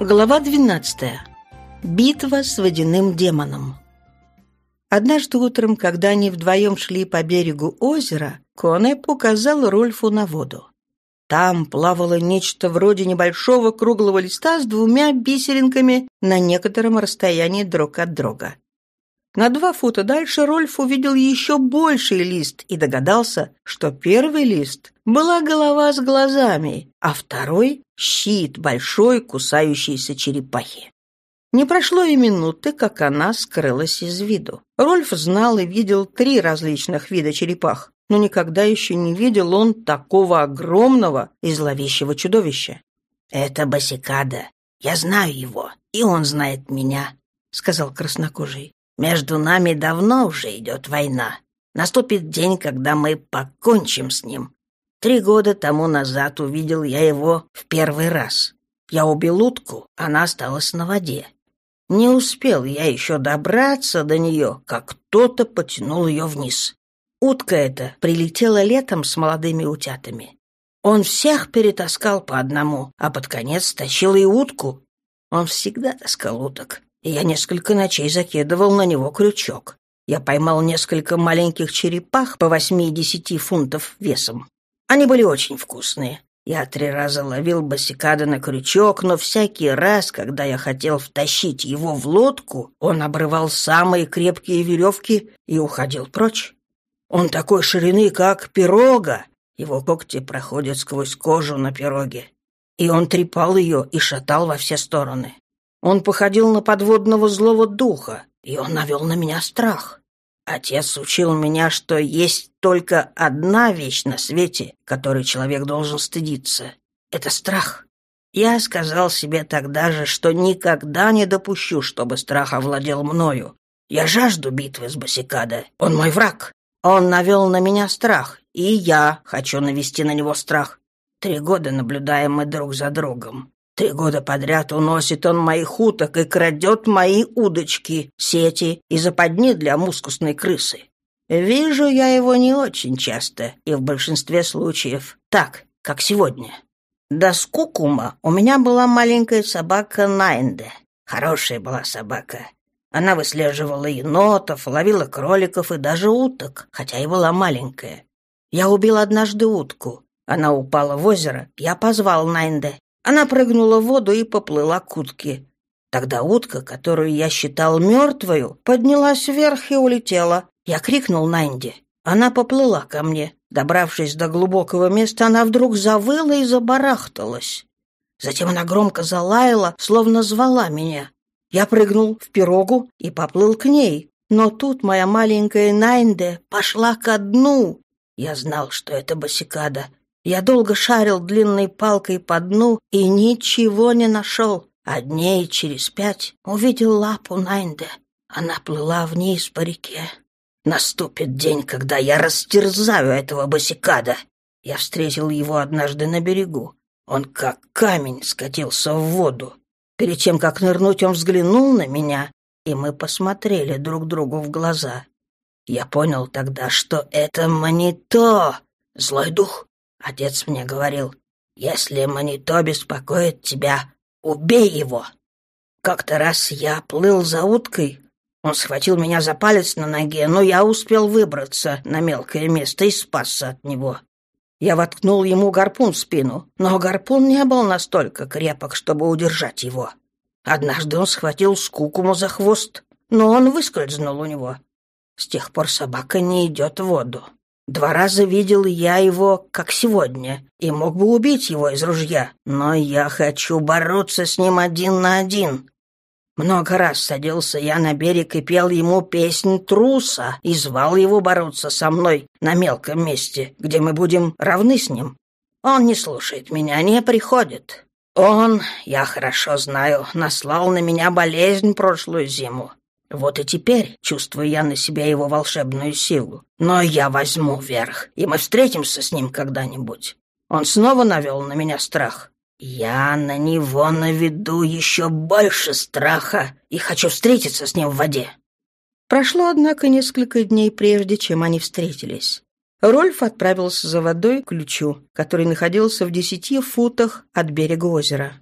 Глава 12. Битва с водяным демоном. Однажды утром, когда они вдвоем шли по берегу озера, Конеп указал Рольфу на воду. Там плавало нечто вроде небольшого круглого листа с двумя бисеринками на некотором расстоянии друг от друга. На два фута дальше Рольф увидел еще больший лист и догадался, что первый лист была голова с глазами, а второй щит большой кусающейся черепахи. Не прошло и минуты, как она скрылась из виду. Рольф знал и видел три различных вида черепах, но никогда еще не видел он такого огромного и зловещего чудовища. «Это Басикада. Я знаю его, и он знает меня», — сказал краснокожий. «Между нами давно уже идет война. Наступит день, когда мы покончим с ним, Три года тому назад увидел я его в первый раз. Я убил утку, она осталась на воде. Не успел я еще добраться до нее, как кто-то потянул ее вниз. Утка эта прилетела летом с молодыми утятами. Он всех перетаскал по одному, а под конец тащил и утку. Он всегда таскал уток, и я несколько ночей закидывал на него крючок. Я поймал несколько маленьких черепах по восьми-десяти фунтов весом. Они были очень вкусные. Я три раза ловил босикада на крючок, но всякий раз, когда я хотел втащить его в лодку, он обрывал самые крепкие веревки и уходил прочь. Он такой ширины, как пирога. Его когти проходят сквозь кожу на пироге. И он трепал ее и шатал во все стороны. Он походил на подводного злого духа, и он навел на меня страх. Отец учил меня, что есть только одна вещь на свете, которой человек должен стыдиться. Это страх. Я сказал себе тогда же, что никогда не допущу, чтобы страх овладел мною. Я жажду битвы с Басикадо. Он мой враг. Он навел на меня страх, и я хочу навести на него страх. Три года наблюдаем мы друг за другом. Три года подряд уносит он моих уток и крадет мои удочки, сети и западни для мускусной крысы. Вижу я его не очень часто, и в большинстве случаев так, как сегодня. До скукума у меня была маленькая собака Найнде. Хорошая была собака. Она выслеживала енотов, ловила кроликов и даже уток, хотя и была маленькая. Я убил однажды утку. Она упала в озеро. Я позвал Найнде. Она прыгнула в воду и поплыла к утке. Тогда утка, которую я считал мертвою, поднялась вверх и улетела. Я крикнул Найнде. Она поплыла ко мне. Добравшись до глубокого места, она вдруг завыла и забарахталась. Затем она громко залаяла, словно звала меня. Я прыгнул в пирогу и поплыл к ней. Но тут моя маленькая Найнде пошла ко дну. Я знал, что это Басикада, я долго шарил длинной палкой по дну и ничего не нашел. А дней через пять увидел лапу Найнде. Она плыла вниз по реке. Наступит день, когда я растерзаю этого босикада. Я встретил его однажды на берегу. Он как камень скатился в воду. Перед тем, как нырнуть, он взглянул на меня, и мы посмотрели друг другу в глаза. Я понял тогда, что это Манито, злой дух. Отец мне говорил, если Манито беспокоит тебя, убей его. Как-то раз я плыл за уткой, он схватил меня за палец на ноге, но я успел выбраться на мелкое место и спасся от него. Я воткнул ему гарпун в спину, но гарпун не был настолько крепок, чтобы удержать его. Однажды он схватил скукуму за хвост, но он выскользнул у него. С тех пор собака не идет в воду. Два раза видел я его, как сегодня, и мог бы убить его из ружья, но я хочу бороться с ним один на один. Много раз садился я на берег и пел ему песнь труса и звал его бороться со мной на мелком месте, где мы будем равны с ним. Он не слушает меня, не приходит. Он, я хорошо знаю, наслал на меня болезнь прошлую зиму. Вот и теперь чувствую я на себя его волшебную силу. Но я возьму верх, и мы встретимся с ним когда-нибудь. Он снова навел на меня страх. Я на него наведу еще больше страха и хочу встретиться с ним в воде. Прошло, однако, несколько дней прежде, чем они встретились. Рольф отправился за водой к ключу, который находился в десяти футах от берега озера.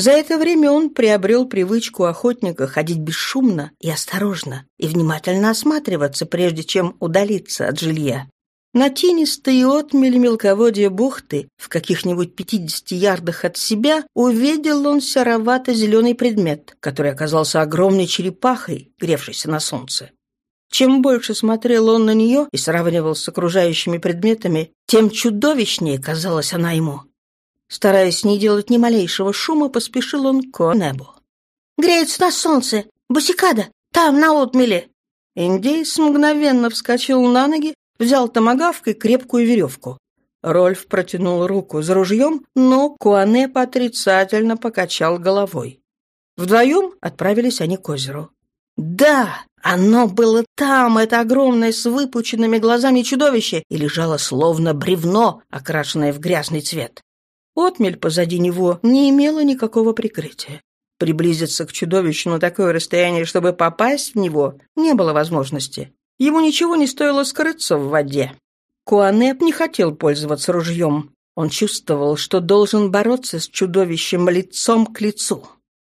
За это время он приобрел привычку охотника ходить бесшумно и осторожно и внимательно осматриваться, прежде чем удалиться от жилья. На тенистой отмели мелководья бухты, в каких-нибудь 50 ярдах от себя, увидел он серовато-зеленый предмет, который оказался огромной черепахой, гревшейся на солнце. Чем больше смотрел он на нее и сравнивал с окружающими предметами, тем чудовищнее казалась она ему. Стараясь не делать ни малейшего шума, поспешил он к небу. «Греется на солнце! Бусикада! Там, на отмеле!» Индейец мгновенно вскочил на ноги, взял томагавкой крепкую веревку. Рольф протянул руку за ружьем, но Куанеп отрицательно покачал головой. Вдвоем отправились они к озеру. Да, оно было там, это огромное с выпученными глазами чудовище, и лежало словно бревно, окрашенное в грязный цвет. Отмель позади него не имела никакого прикрытия. Приблизиться к чудовищу на такое расстояние, чтобы попасть в него, не было возможности. Ему ничего не стоило скрыться в воде. Куанеп не хотел пользоваться ружьем. Он чувствовал, что должен бороться с чудовищем лицом к лицу.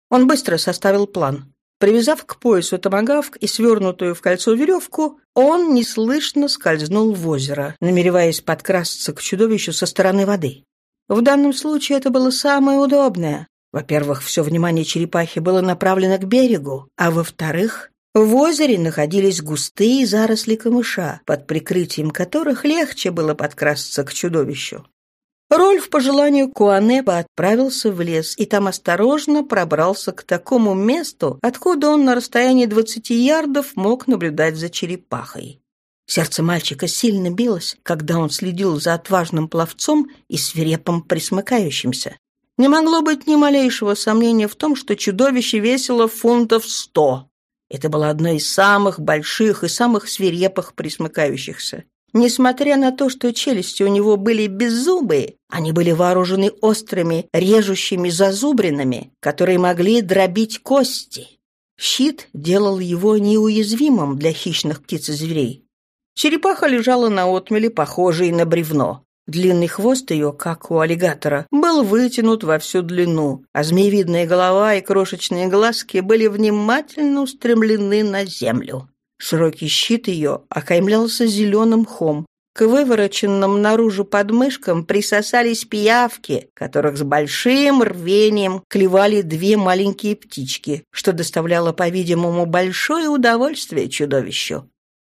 Он быстро составил план. Привязав к поясу томагавк и свернутую в кольцо веревку, он неслышно скользнул в озеро, намереваясь подкрасться к чудовищу со стороны воды. В данном случае это было самое удобное. Во-первых, все внимание черепахи было направлено к берегу, а во-вторых, в озере находились густые заросли камыша, под прикрытием которых легче было подкрасться к чудовищу. Рольф по желанию Куанеба отправился в лес и там осторожно пробрался к такому месту, откуда он на расстоянии двадцати ярдов мог наблюдать за черепахой. Сердце мальчика сильно билось, когда он следил за отважным пловцом и свирепым присмыкающимся. Не могло быть ни малейшего сомнения в том, что чудовище весило фунтов сто. Это было одно из самых больших и самых свирепых присмыкающихся. Несмотря на то, что челюсти у него были беззубые, они были вооружены острыми, режущими зазубринами, которые могли дробить кости. Щит делал его неуязвимым для хищных птиц и зверей. Черепаха лежала на отмеле, похожей на бревно. Длинный хвост ее, как у аллигатора, был вытянут во всю длину, а змеевидная голова и крошечные глазки были внимательно устремлены на землю. Широкий щит ее окаймлялся зеленым мхом. К вывороченным наружу подмышкам присосались пиявки, которых с большим рвением клевали две маленькие птички, что доставляло, по-видимому, большое удовольствие чудовищу.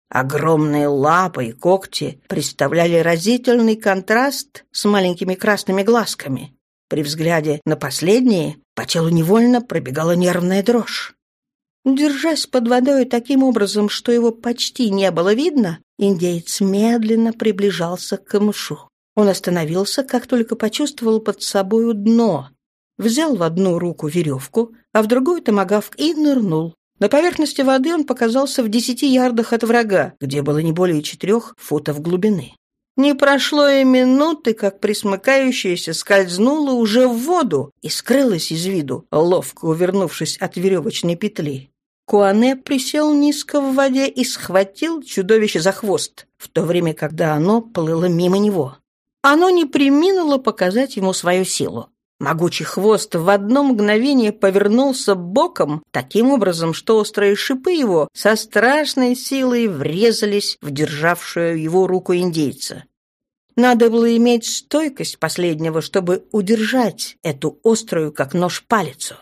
Огромные лапы и когти представляли разительный контраст с маленькими красными глазками. При взгляде на последние по телу невольно пробегала нервная дрожь. Держась под водой таким образом, что его почти не было видно, индеец медленно приближался к камышу. Он остановился, как только почувствовал под собою дно. Взял в одну руку веревку, а в другую томагавк и нырнул. На поверхности воды он показался в десяти ярдах от врага, где было не более четырех футов глубины. Не прошло и минуты, как присмыкающаяся скользнула уже в воду и скрылась из виду, ловко увернувшись от веревочной петли. Куане присел низко в воде и схватил чудовище за хвост, в то время, когда оно плыло мимо него. Оно не приминуло показать ему свою силу. Могучий хвост в одно мгновение повернулся боком, таким образом, что острые шипы его со страшной силой врезались в державшую его руку индейца. Надо было иметь стойкость последнего, чтобы удержать эту острую, как нож, палицу.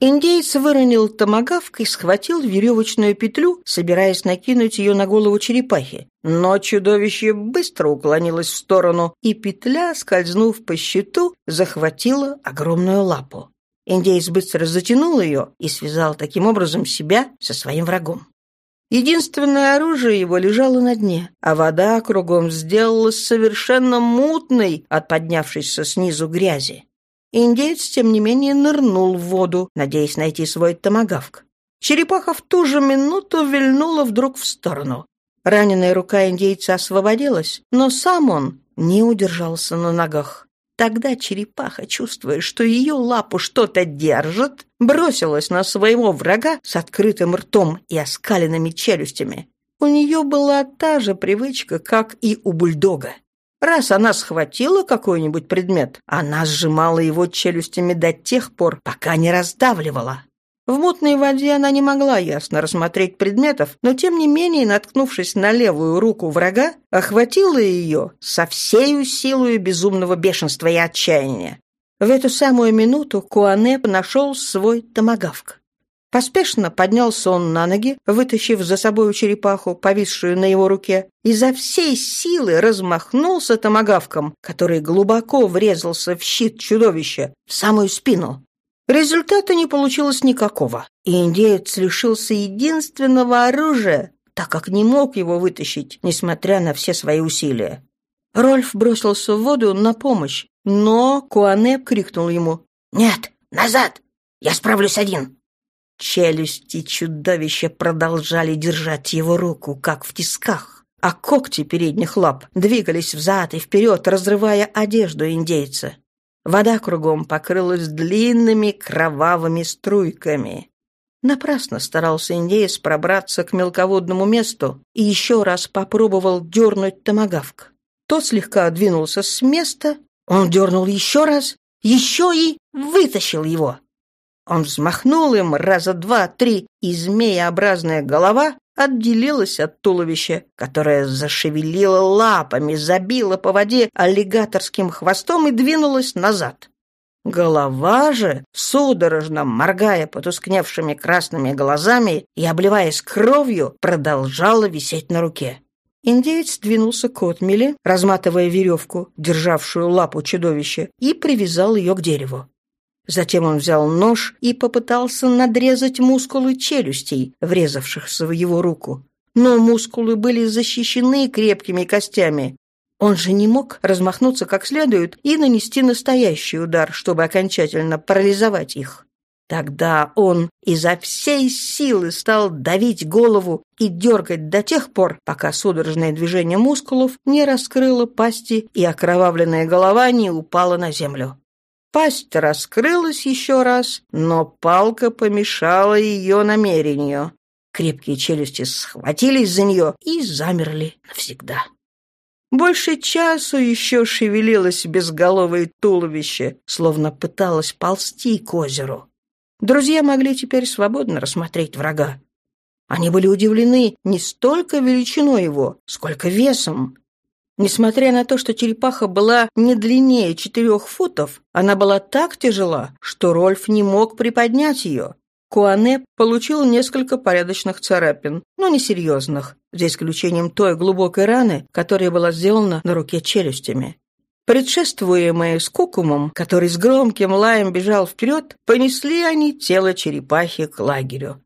Индеец выронил томагавк и схватил веревочную петлю, собираясь накинуть ее на голову черепахи. Но чудовище быстро уклонилось в сторону, и петля, скользнув по щиту, захватила огромную лапу. Индеец быстро затянул ее и связал таким образом себя со своим врагом. Единственное оружие его лежало на дне, а вода кругом сделалась совершенно мутной от поднявшейся снизу грязи. Индеец, тем не менее, нырнул в воду, надеясь найти свой томагавк. Черепаха в ту же минуту вильнула вдруг в сторону. Раненая рука индейца освободилась, но сам он не удержался на ногах. Тогда черепаха, чувствуя, что ее лапу что-то держит, бросилась на своего врага с открытым ртом и оскаленными челюстями. У нее была та же привычка, как и у бульдога. Раз она схватила какой-нибудь предмет, она сжимала его челюстями до тех пор, пока не раздавливала. В мутной воде она не могла ясно рассмотреть предметов, но тем не менее, наткнувшись на левую руку врага, охватила ее со всею силой безумного бешенства и отчаяния. В эту самую минуту Куанеп нашел свой томагавк. Поспешно поднялся он на ноги, вытащив за собой черепаху, повисшую на его руке, и за всей силы размахнулся томагавком, который глубоко врезался в щит чудовища, в самую спину. Результата не получилось никакого, и индеец лишился единственного оружия, так как не мог его вытащить, несмотря на все свои усилия. Рольф бросился в воду на помощь, но Куане крикнул ему «Нет, назад! Я справлюсь один!» Челюсти чудовища продолжали держать его руку, как в тисках, а когти передних лап двигались взад и вперед, разрывая одежду индейца. Вода кругом покрылась длинными кровавыми струйками. Напрасно старался индеец пробраться к мелководному месту и еще раз попробовал дернуть томагавк. Тот слегка двинулся с места, он дернул еще раз, еще и вытащил его. Он взмахнул им раза два-три, и змееобразная голова отделилась от туловища, которое зашевелило лапами, забило по воде аллигаторским хвостом и двинулось назад. Голова же, судорожно моргая потускневшими красными глазами и обливаясь кровью, продолжала висеть на руке. Индеец двинулся к отмели, разматывая веревку, державшую лапу чудовища, и привязал ее к дереву. Затем он взял нож и попытался надрезать мускулы челюстей, врезавшихся в его руку. Но мускулы были защищены крепкими костями. Он же не мог размахнуться как следует и нанести настоящий удар, чтобы окончательно парализовать их. Тогда он изо всей силы стал давить голову и дергать до тех пор, пока судорожное движение мускулов не раскрыло пасти и окровавленная голова не упала на землю. Пасть раскрылась еще раз, но палка помешала ее намерению. Крепкие челюсти схватились за нее и замерли навсегда. Больше часу еще шевелилось безголовое туловище, словно пыталось ползти к озеру. Друзья могли теперь свободно рассмотреть врага. Они были удивлены не столько величиной его, сколько весом. Несмотря на то, что черепаха была не длиннее четырех футов, она была так тяжела, что Рольф не мог приподнять ее. Куане получил несколько порядочных царапин, но не серьезных, за исключением той глубокой раны, которая была сделана на руке челюстями. Предшествуемые скукумом, который с громким лаем бежал вперед, понесли они тело черепахи к лагерю.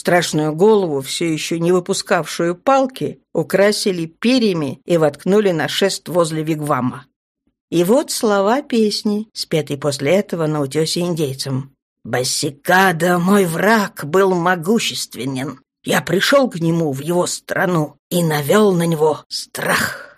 Страшную голову, все еще не выпускавшую палки, украсили перьями и воткнули на шест возле вигвама. И вот слова песни, спетые после этого на утесе индейцам. «Басикада, мой враг, был могущественен. Я пришел к нему в его страну и навел на него страх».